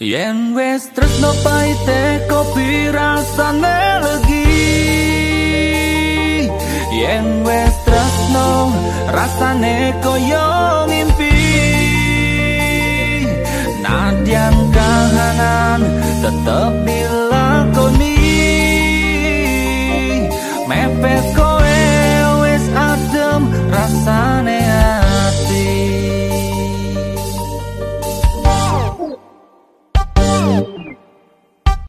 Yen wes tresno paite kopi rasane legi. Yen wes tresno rasane koyo mimpi. Nadyan kahanan tetep dilakoni. Mepes koni